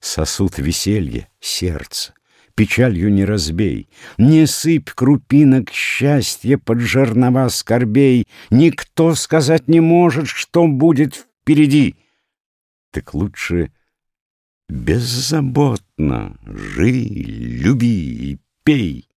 Сосуд веселья, сердце, печалью не разбей, Не сыпь крупинок счастья под жернова скорбей, Никто сказать не может, что будет впереди. Так лучше беззаботно жи, люби и пей.